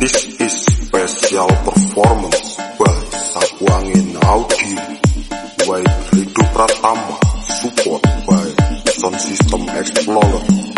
This is special performance Well, Sakwangin Audi By Ritu Pratama Support by Sound System Explorer.